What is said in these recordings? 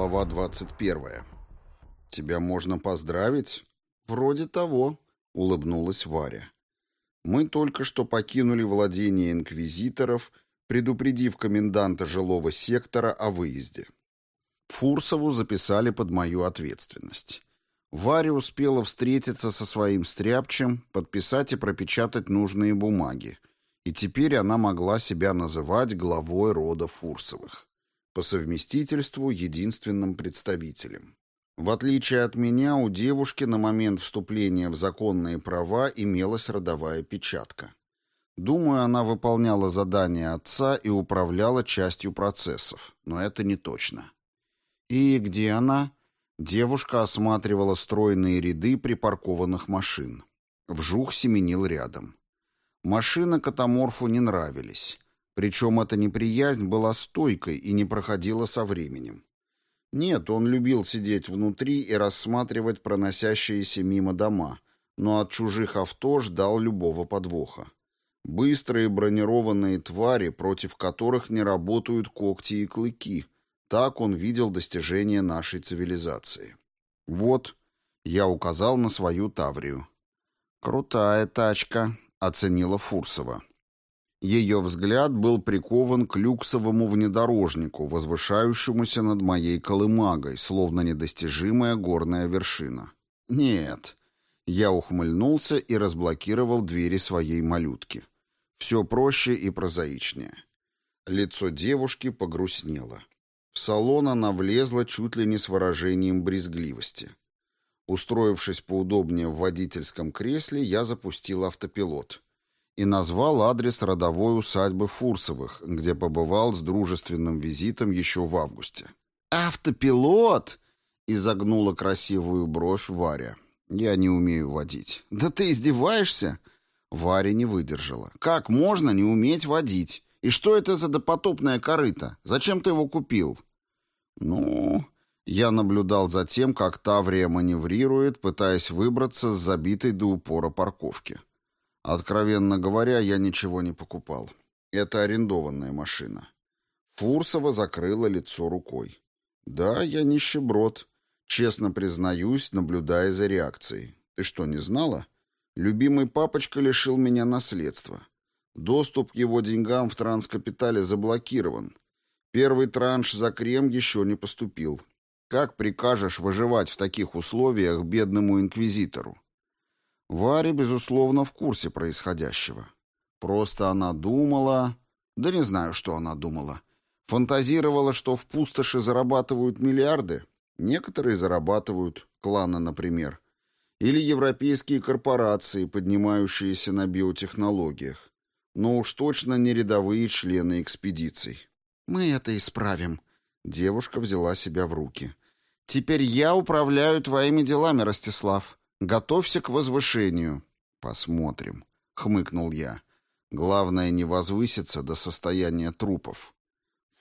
Глава 21. «Тебя можно поздравить?» «Вроде того», — улыбнулась Варя. «Мы только что покинули владение инквизиторов, предупредив коменданта жилого сектора о выезде. Фурсову записали под мою ответственность. Варя успела встретиться со своим стряпчем, подписать и пропечатать нужные бумаги, и теперь она могла себя называть главой рода Фурсовых по совместительству единственным представителем. В отличие от меня, у девушки на момент вступления в законные права имелась родовая печатка. Думаю, она выполняла задания отца и управляла частью процессов, но это не точно. И где она? Девушка осматривала стройные ряды припаркованных машин. Вжух семенил рядом. Машины катаморфу не нравились. Причем эта неприязнь была стойкой и не проходила со временем. Нет, он любил сидеть внутри и рассматривать проносящиеся мимо дома, но от чужих авто ждал любого подвоха. Быстрые бронированные твари, против которых не работают когти и клыки. Так он видел достижения нашей цивилизации. Вот, я указал на свою Таврию. «Крутая тачка», — оценила Фурсова. Ее взгляд был прикован к люксовому внедорожнику, возвышающемуся над моей колымагой, словно недостижимая горная вершина. «Нет». Я ухмыльнулся и разблокировал двери своей малютки. Все проще и прозаичнее. Лицо девушки погрустнело. В салон она влезла чуть ли не с выражением брезгливости. Устроившись поудобнее в водительском кресле, я запустил автопилот и назвал адрес родовой усадьбы Фурсовых, где побывал с дружественным визитом еще в августе. «Автопилот!» — изогнула красивую бровь Варя. «Я не умею водить». «Да ты издеваешься?» Варя не выдержала. «Как можно не уметь водить? И что это за допотопная корыта? Зачем ты его купил?» «Ну...» Я наблюдал за тем, как Таврия маневрирует, пытаясь выбраться с забитой до упора парковки. Откровенно говоря, я ничего не покупал. Это арендованная машина. Фурсова закрыла лицо рукой. Да, я нищеброд. Честно признаюсь, наблюдая за реакцией. Ты что, не знала? Любимый папочка лишил меня наследства. Доступ к его деньгам в транскапитале заблокирован. Первый транш за крем еще не поступил. Как прикажешь выживать в таких условиях бедному инквизитору? Варя, безусловно, в курсе происходящего. Просто она думала... Да не знаю, что она думала. Фантазировала, что в пустоши зарабатывают миллиарды. Некоторые зарабатывают, кланы, например. Или европейские корпорации, поднимающиеся на биотехнологиях. Но уж точно не рядовые члены экспедиций. «Мы это исправим». Девушка взяла себя в руки. «Теперь я управляю твоими делами, Ростислав. Готовься к возвышению. Посмотрим, хмыкнул я. Главное не возвыситься до состояния трупов.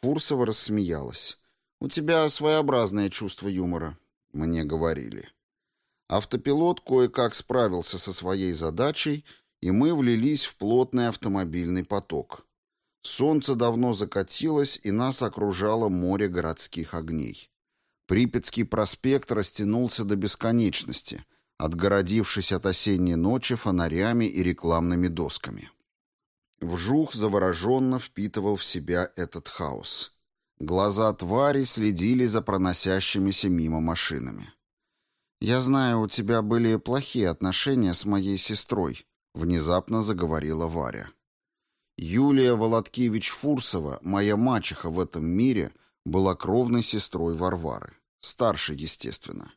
Фурсова рассмеялась. У тебя своеобразное чувство юмора, мне говорили. Автопилот кое-как справился со своей задачей, и мы влились в плотный автомобильный поток. Солнце давно закатилось, и нас окружало море городских огней. Припятский проспект растянулся до бесконечности — отгородившись от осенней ночи фонарями и рекламными досками. Вжух завороженно впитывал в себя этот хаос. Глаза твари следили за проносящимися мимо машинами. «Я знаю, у тебя были плохие отношения с моей сестрой», — внезапно заговорила Варя. Юлия Володкевич-Фурсова, моя мачеха в этом мире, была кровной сестрой Варвары. Старше, естественно.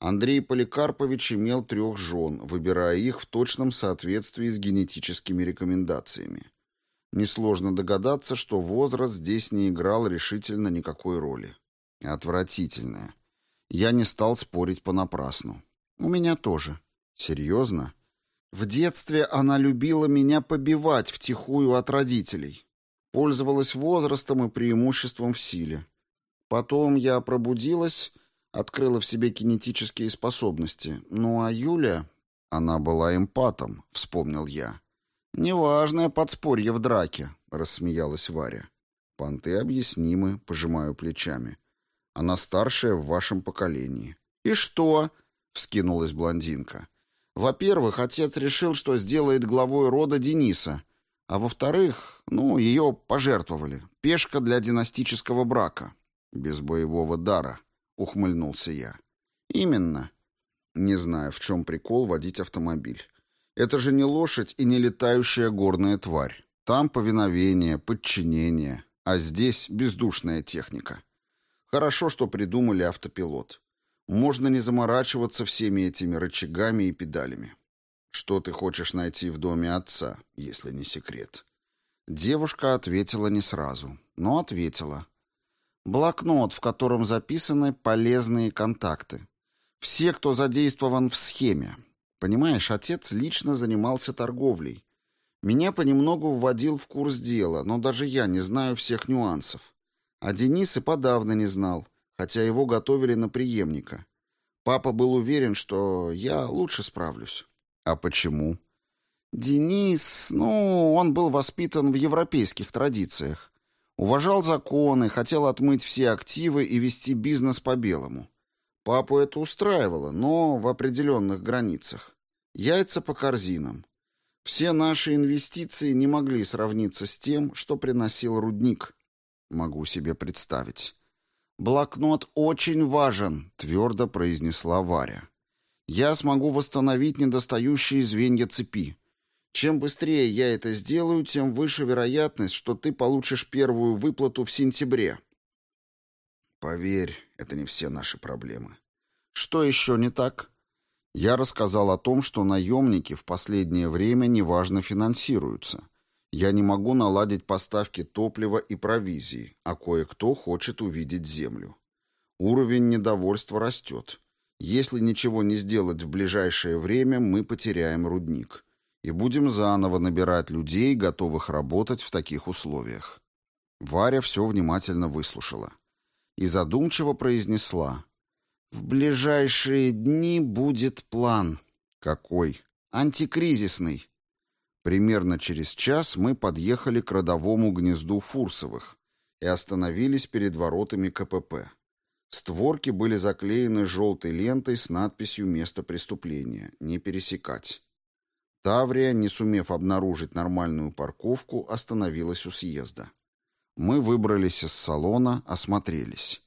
Андрей Поликарпович имел трех жен, выбирая их в точном соответствии с генетическими рекомендациями. Несложно догадаться, что возраст здесь не играл решительно никакой роли. Отвратительное. Я не стал спорить понапрасну. У меня тоже. Серьезно? В детстве она любила меня побивать втихую от родителей. Пользовалась возрастом и преимуществом в силе. Потом я пробудилась открыла в себе кинетические способности. Ну а Юля... Она была эмпатом, вспомнил я. «Неважное подспорье в драке», — рассмеялась Варя. «Понты объяснимы», — пожимаю плечами. Она старшая в вашем поколении». «И что?» — вскинулась блондинка. «Во-первых, отец решил, что сделает главой рода Дениса. А во-вторых, ну, ее пожертвовали. Пешка для династического брака». «Без боевого дара», — ухмыльнулся я. «Именно». Не знаю, в чем прикол водить автомобиль. Это же не лошадь и не летающая горная тварь. Там повиновение, подчинение, а здесь бездушная техника. Хорошо, что придумали автопилот. Можно не заморачиваться всеми этими рычагами и педалями. Что ты хочешь найти в доме отца, если не секрет? Девушка ответила не сразу, но ответила. Блокнот, в котором записаны полезные контакты. Все, кто задействован в схеме. Понимаешь, отец лично занимался торговлей. Меня понемногу вводил в курс дела, но даже я не знаю всех нюансов. А Денис и подавно не знал, хотя его готовили на преемника. Папа был уверен, что я лучше справлюсь. А почему? Денис, ну, он был воспитан в европейских традициях. Уважал законы, хотел отмыть все активы и вести бизнес по-белому. Папу это устраивало, но в определенных границах. Яйца по корзинам. Все наши инвестиции не могли сравниться с тем, что приносил рудник. Могу себе представить. «Блокнот очень важен», — твердо произнесла Варя. «Я смогу восстановить недостающие звенья цепи. Чем быстрее я это сделаю, тем выше вероятность, что ты получишь первую выплату в сентябре». Поверь, это не все наши проблемы. Что еще не так? Я рассказал о том, что наемники в последнее время неважно финансируются. Я не могу наладить поставки топлива и провизии, а кое-кто хочет увидеть землю. Уровень недовольства растет. Если ничего не сделать в ближайшее время, мы потеряем рудник. И будем заново набирать людей, готовых работать в таких условиях. Варя все внимательно выслушала и задумчиво произнесла. «В ближайшие дни будет план». «Какой?» «Антикризисный». Примерно через час мы подъехали к родовому гнезду Фурсовых и остановились перед воротами КПП. Створки были заклеены желтой лентой с надписью «Место преступления. Не пересекать». Таврия, не сумев обнаружить нормальную парковку, остановилась у съезда. Мы выбрались из салона, осмотрелись.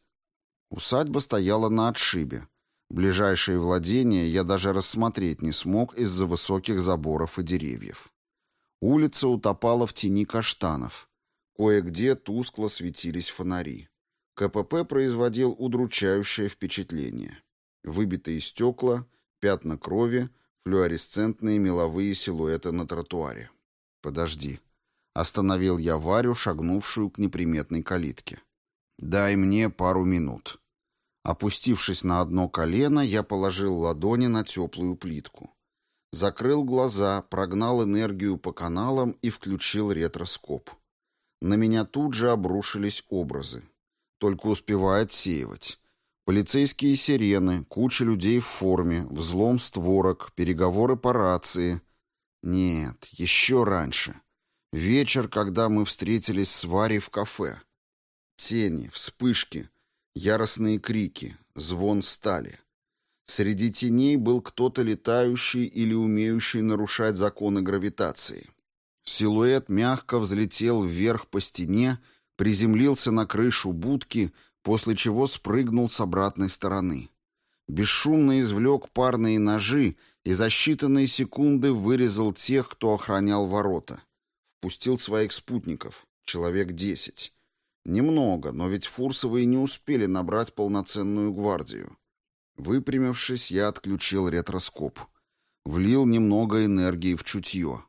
Усадьба стояла на отшибе. Ближайшие владения я даже рассмотреть не смог из-за высоких заборов и деревьев. Улица утопала в тени каштанов. Кое-где тускло светились фонари. КПП производил удручающее впечатление. Выбитые стекла, пятна крови, флуоресцентные меловые силуэты на тротуаре. «Подожди», Остановил я Варю, шагнувшую к неприметной калитке. «Дай мне пару минут». Опустившись на одно колено, я положил ладони на теплую плитку. Закрыл глаза, прогнал энергию по каналам и включил ретроскоп. На меня тут же обрушились образы. Только успевая отсеивать. Полицейские сирены, куча людей в форме, взлом створок, переговоры по рации. Нет, еще раньше. Вечер, когда мы встретились с Варей в кафе. Тени, вспышки, яростные крики, звон стали. Среди теней был кто-то летающий или умеющий нарушать законы гравитации. Силуэт мягко взлетел вверх по стене, приземлился на крышу будки, после чего спрыгнул с обратной стороны. Бесшумно извлек парные ножи и за считанные секунды вырезал тех, кто охранял ворота. Пустил своих спутников, человек десять. Немного, но ведь Фурсовые не успели набрать полноценную гвардию. Выпрямившись, я отключил ретроскоп. Влил немного энергии в чутье.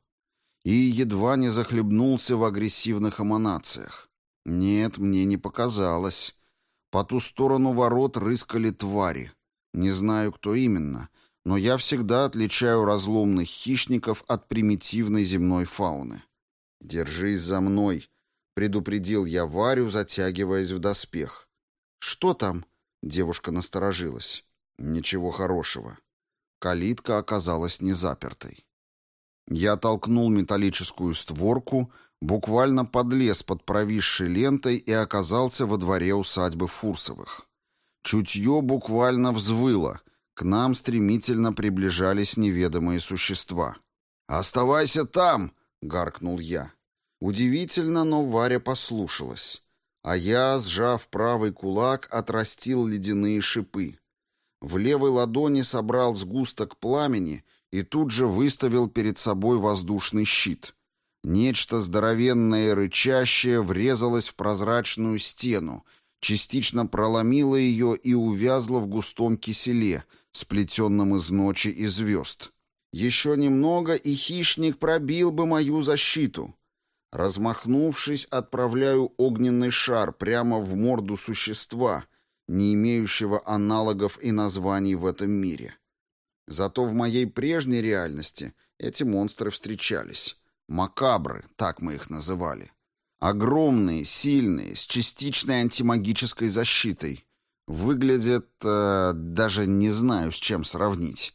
И едва не захлебнулся в агрессивных эманациях. Нет, мне не показалось. По ту сторону ворот рыскали твари. Не знаю, кто именно, но я всегда отличаю разломных хищников от примитивной земной фауны. «Держись за мной», — предупредил я Варю, затягиваясь в доспех. «Что там?» — девушка насторожилась. «Ничего хорошего». Калитка оказалась незапертой. Я толкнул металлическую створку, буквально подлез под провисшей лентой и оказался во дворе усадьбы Фурсовых. Чутье буквально взвыло. К нам стремительно приближались неведомые существа. «Оставайся там!» — гаркнул я. Удивительно, но Варя послушалась. А я, сжав правый кулак, отрастил ледяные шипы. В левой ладони собрал сгусток пламени и тут же выставил перед собой воздушный щит. Нечто здоровенное и рычащее врезалось в прозрачную стену, частично проломило ее и увязло в густом киселе, сплетенном из ночи и звезд. Еще немного, и хищник пробил бы мою защиту. Размахнувшись, отправляю огненный шар прямо в морду существа, не имеющего аналогов и названий в этом мире. Зато в моей прежней реальности эти монстры встречались. Макабры, так мы их называли. Огромные, сильные, с частичной антимагической защитой. Выглядят... Э, даже не знаю, с чем сравнить.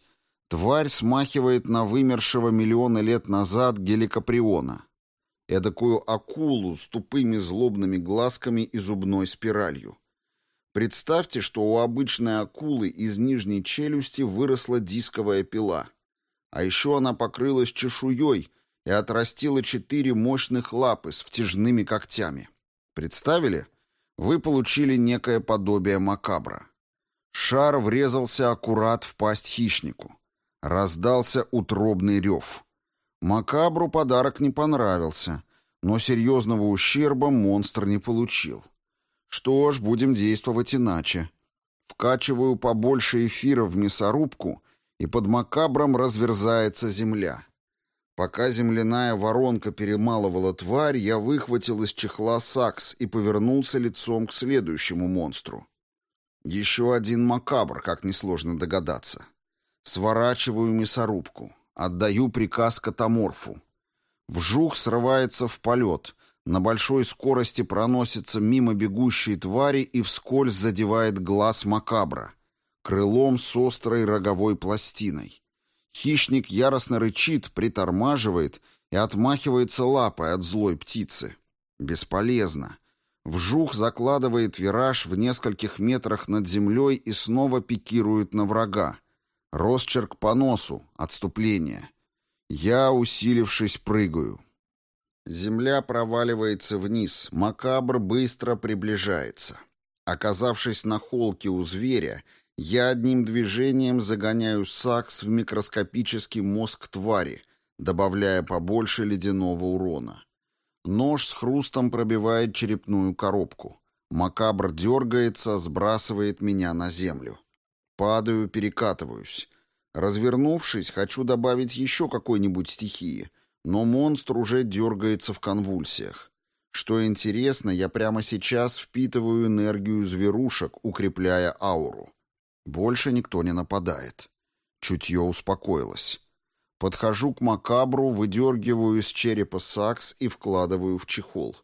Тварь смахивает на вымершего миллионы лет назад геликоприона. Эдакую акулу с тупыми злобными глазками и зубной спиралью. Представьте, что у обычной акулы из нижней челюсти выросла дисковая пила. А еще она покрылась чешуей и отрастила четыре мощных лапы с втяжными когтями. Представили? Вы получили некое подобие макабра. Шар врезался аккурат в пасть хищнику. Раздался утробный рев. Макабру подарок не понравился, но серьезного ущерба монстр не получил. Что ж, будем действовать иначе. Вкачиваю побольше эфира в мясорубку, и под макабром разверзается земля. Пока земляная воронка перемалывала тварь, я выхватил из чехла сакс и повернулся лицом к следующему монстру. Еще один макабр, как несложно догадаться. Сворачиваю мясорубку. Отдаю приказ катаморфу. Вжух срывается в полет. На большой скорости проносится мимо бегущей твари и вскользь задевает глаз макабра. Крылом с острой роговой пластиной. Хищник яростно рычит, притормаживает и отмахивается лапой от злой птицы. Бесполезно. Вжух закладывает вираж в нескольких метрах над землей и снова пикирует на врага. Росчерк по носу. Отступление. Я, усилившись, прыгаю. Земля проваливается вниз. Макабр быстро приближается. Оказавшись на холке у зверя, я одним движением загоняю сакс в микроскопический мозг твари, добавляя побольше ледяного урона. Нож с хрустом пробивает черепную коробку. Макабр дергается, сбрасывает меня на землю. Падаю, перекатываюсь. Развернувшись, хочу добавить еще какой-нибудь стихии, но монстр уже дергается в конвульсиях. Что интересно, я прямо сейчас впитываю энергию зверушек, укрепляя ауру. Больше никто не нападает. Чутье успокоилось. Подхожу к макабру, выдергиваю из черепа сакс и вкладываю в чехол.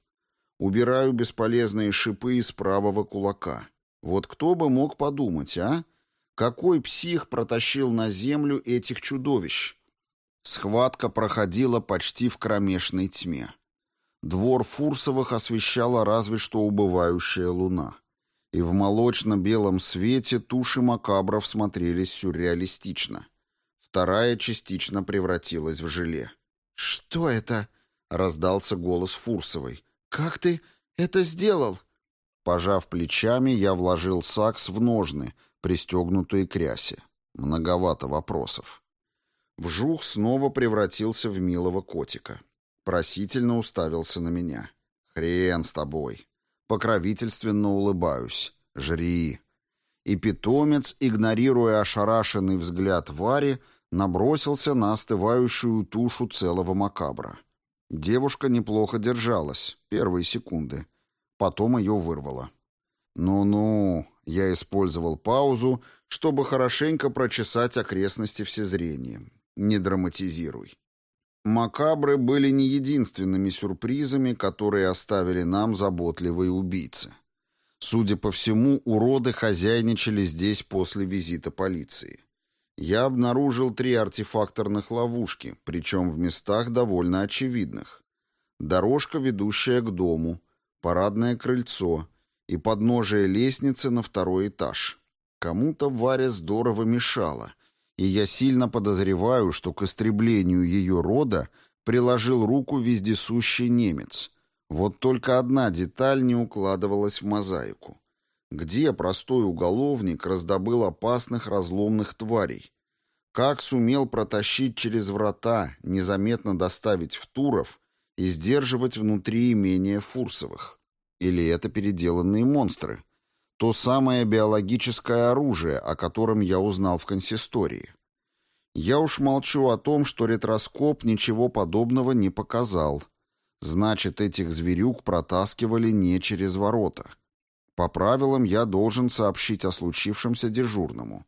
Убираю бесполезные шипы из правого кулака. Вот кто бы мог подумать, а? Какой псих протащил на землю этих чудовищ? Схватка проходила почти в кромешной тьме. Двор Фурсовых освещала разве что убывающая луна. И в молочно-белом свете туши макабров смотрелись сюрреалистично. Вторая частично превратилась в желе. «Что это?» — раздался голос Фурсовой. «Как ты это сделал?» Пожав плечами, я вложил сакс в ножны — пристегнутые к рясе. Многовато вопросов. Вжух снова превратился в милого котика. Просительно уставился на меня. «Хрен с тобой!» Покровительственно улыбаюсь. «Жри!» И питомец, игнорируя ошарашенный взгляд Вари, набросился на остывающую тушу целого макабра. Девушка неплохо держалась, первые секунды. Потом ее вырвало. «Ну-ну, я использовал паузу, чтобы хорошенько прочесать окрестности всезрением. Не драматизируй. Макабры были не единственными сюрпризами, которые оставили нам заботливые убийцы. Судя по всему, уроды хозяйничали здесь после визита полиции. Я обнаружил три артефакторных ловушки, причем в местах довольно очевидных. Дорожка, ведущая к дому, парадное крыльцо — и подножие лестницы на второй этаж. Кому-то Варя здорово мешала, и я сильно подозреваю, что к истреблению ее рода приложил руку вездесущий немец. Вот только одна деталь не укладывалась в мозаику. Где простой уголовник раздобыл опасных разломных тварей? Как сумел протащить через врата, незаметно доставить в Туров и сдерживать внутри имения Фурсовых? Или это переделанные монстры? То самое биологическое оружие, о котором я узнал в консистории. Я уж молчу о том, что ретроскоп ничего подобного не показал. Значит, этих зверюк протаскивали не через ворота. По правилам я должен сообщить о случившемся дежурному.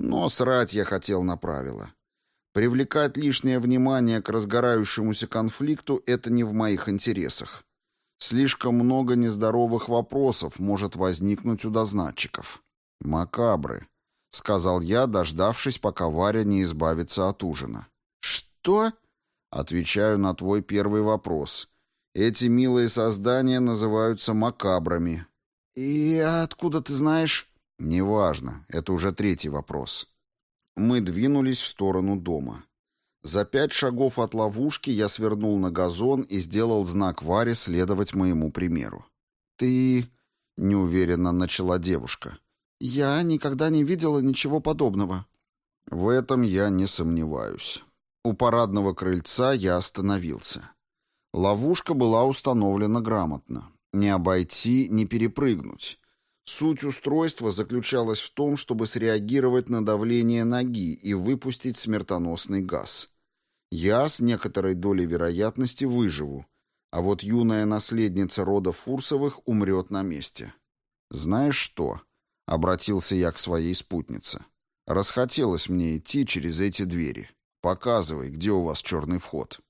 Но срать я хотел на правила. Привлекать лишнее внимание к разгорающемуся конфликту — это не в моих интересах. Слишком много нездоровых вопросов может возникнуть у дознатчиков. Макабры, — сказал я, дождавшись, пока Варя не избавится от ужина. «Что?» — отвечаю на твой первый вопрос. «Эти милые создания называются макабрами». «И откуда ты знаешь?» «Неважно, это уже третий вопрос». Мы двинулись в сторону дома. За пять шагов от ловушки я свернул на газон и сделал знак Варе следовать моему примеру. «Ты...» — неуверенно начала девушка. «Я никогда не видела ничего подобного». В этом я не сомневаюсь. У парадного крыльца я остановился. Ловушка была установлена грамотно. Не обойти, не перепрыгнуть. Суть устройства заключалась в том, чтобы среагировать на давление ноги и выпустить смертоносный газ. Я с некоторой долей вероятности выживу, а вот юная наследница рода Фурсовых умрет на месте. Знаешь что? Обратился я к своей спутнице. Расхотелось мне идти через эти двери. Показывай, где у вас черный вход.